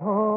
Oh.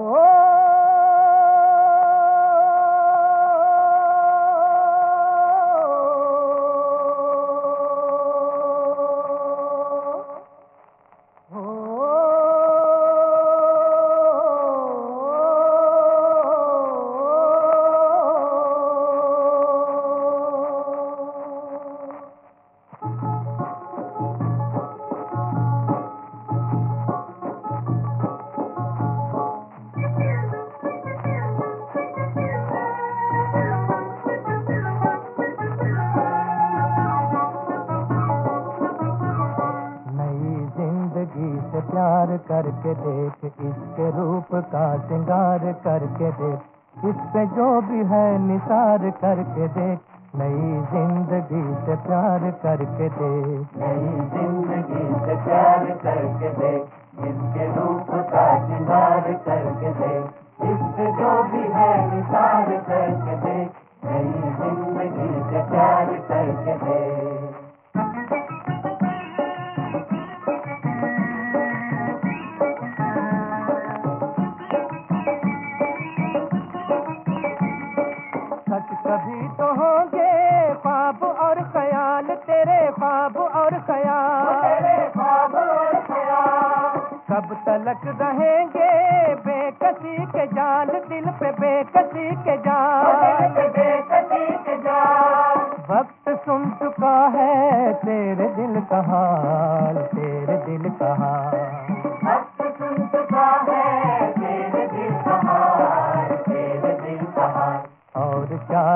प्यार करके देख, इसके रूप का श्रृंगार करके देख इस पे जो भी है निसार करके देख, नई ज़िंदगी से प्यार करके देख। नई ज़िंदगी से प्यार करके देख, इसके रूप का श्रृंगार करके देख इस पे जो भी है निसार करके देख, नई ज़िंदगी से प्यार करके देख। ख्वाब और खया। ख्याल कब तलक रहेंगे बेकसी के जाल दिल पे बेकसी के जाल। बेकसी के जाल। वक्त सुन चुका है तेरे दिल का हाल तेरे दिल का हाल।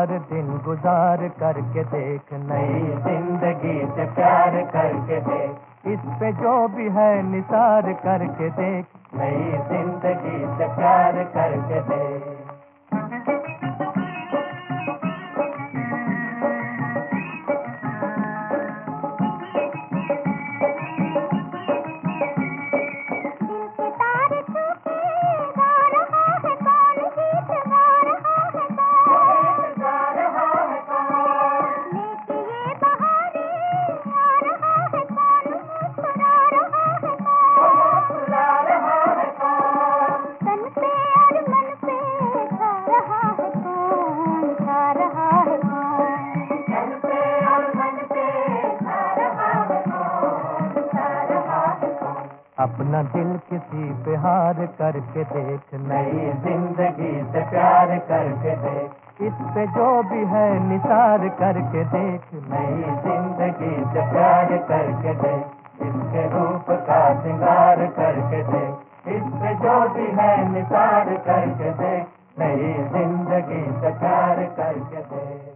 चार दिन गुजार करके देख, नई ज़िंदगी से प्यार करके देख। इस पे जो भी है निसार करके देख, नई ज़िंदगी से प्यार करके देख। अपना दिल किसी पे हार करके देख, नई ज़िंदगी से प्यार करके देख। इस पे जो भी है निसार करके देख, नई ज़िंदगी से प्यार करके देख। इसके रूप का श्रृंगार करके देख। इस पे जो भी है निसार करके देख, नई ज़िंदगी से प्यार करके देख।